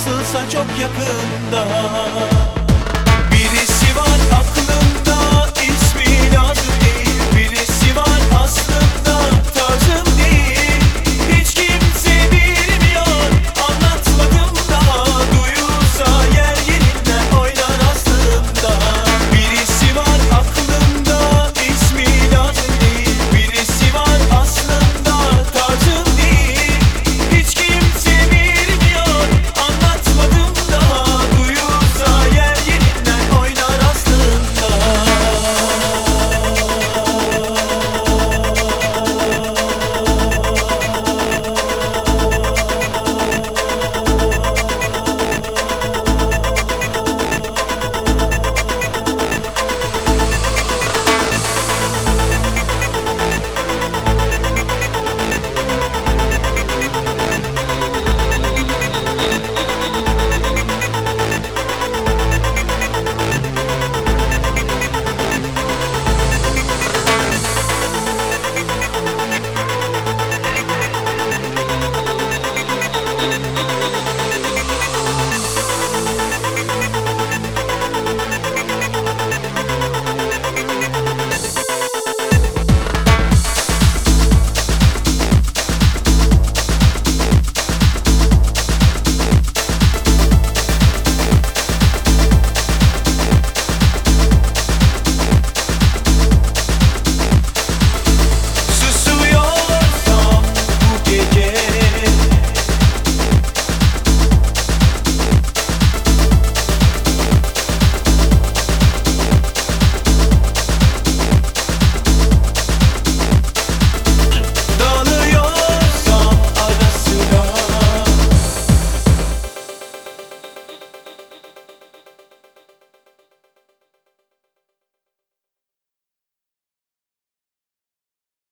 nasılsa çok yakında.